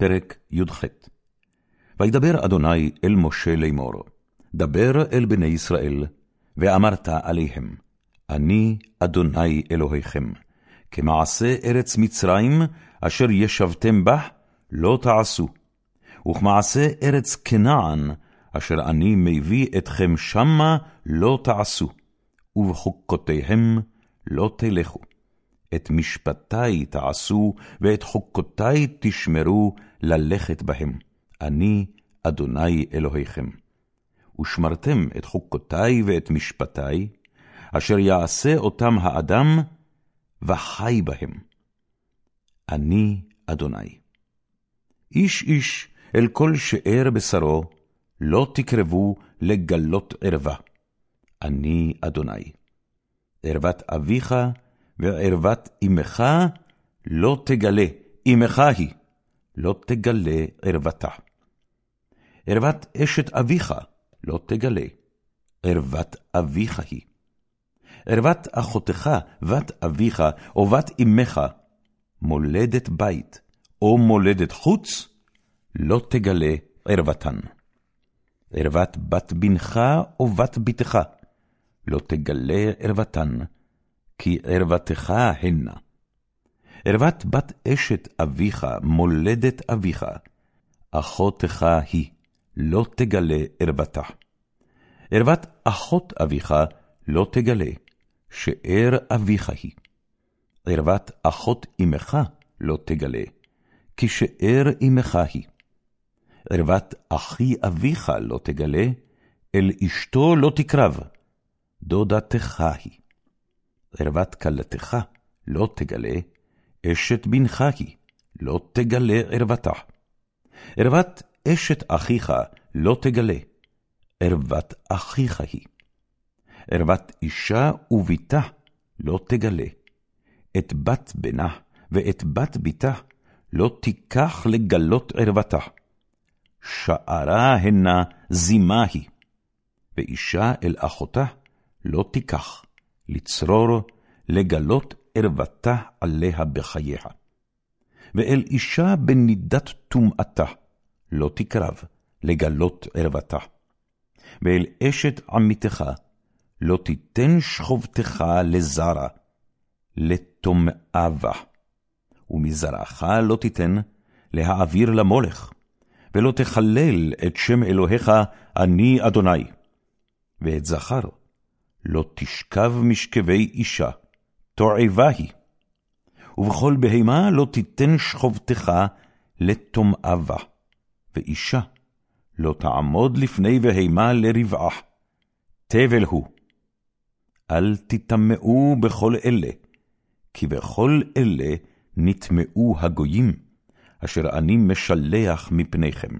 פרק י"ח וידבר אדוני אל משה לאמור, דבר אל בני ישראל, ואמרת עליהם, אני אדוני אלוהיכם, כמעשה ארץ מצרים, אשר ישבתם בה, לא תעשו, וכמעשה ארץ כנען, אשר אני מביא אתכם שמה, לא תעשו, ובחוקותיהם לא תלכו. את משפטי תעשו, ואת חוקותי תשמרו ללכת בהם. אני אדוני אלוהיכם. ושמרתם את חוקותי ואת משפטי, אשר יעשה אותם האדם, וחי בהם. אני אדוני. איש איש אל כל שאר בשרו, לא תקרבו לגלות ערווה. אני אדוני. ערוות אביך וערוות אמך לא תגלה, אמך היא, לא תגלה ערוותה. ערוות אשת אביך לא תגלה, ערוות אביך היא. ערוות אחותך, בת אביך, או בת אמך, מולדת בית, או מולדת חוץ, לא תגלה ערוותן. ערוות בת בנך או בת בתך, לא תגלה ערוותן, כי ערוותך הנה. ערוות בת אשת אביך, מולדת אביך, אחותך היא, לא תגלה ערוותה. ערוות אחות אביך לא תגלה, שאר אביך היא. ערוות אחות אמך לא תגלה, כי שאר אמך היא. ערוות אחי אביך לא תגלה, אל אשתו לא תקרב, דודתך היא. ערוות כלתך לא תגלה, אשת בנך היא, לא תגלה ערוותה. ערוות אשת אחיך לא תגלה, ערוות אחיך היא. ערוות אישה וביתה לא תגלה, את בת בנה ואת בת ביתה לא תיקח לגלות ערוותה. שערה הנה זימה היא, ואישה אל אחותה לא תיקח, לצרור, לגלות ערוותה עליה בחייה. ואל אישה בנידת טומאתה לא תקרב, לגלות ערוותה. ואל אשת עמיתך לא תיתן שכבתך לזרע, לטומאה בה. ומזרעך לא תיתן להעביר למולך, ולא תחלל את שם אלוהיך, אני אדוני. ואת זכר לא תשכב משכבי אישה, תועבה היא. ובכל בהמה לא תיתן שכבתך לטומאה בה, ואישה לא תעמוד לפני בהמה לרבעה, תבל הוא. אל תטמאו בכל אלה, כי בכל אלה נטמאו הגויים, אשר אני משלח מפניכם.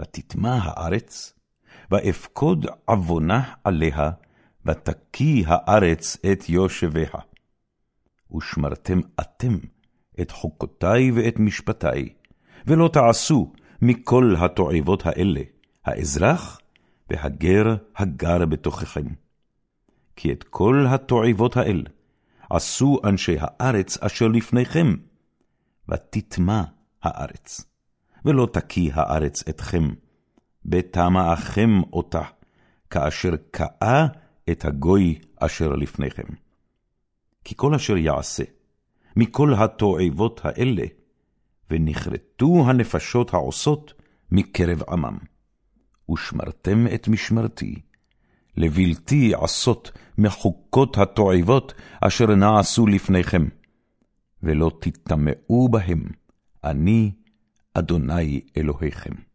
ותטמע הארץ, ואפקוד עוונה עליה, ותקיא הארץ את יושביה. ושמרתם אתם את חוקותי ואת משפטי, ולא תעשו מכל התועבות האלה, האזרח והגר הגר בתוככם. כי את כל התועבות האלה עשו אנשי הארץ אשר לפניכם, ותטמע הארץ, ולא תקיא הארץ אתכם, בטמאכם אותה, כאשר קאה את הגוי אשר לפניכם. כי כל אשר יעשה, מכל התועבות האלה, ונכרתו הנפשות העושות מקרב עמם. ושמרתם את משמרתי, לבלתי עשות מחוקות התועבות אשר נעשו לפניכם, ולא תטמאו בהם, אני אדוני אלוהיכם.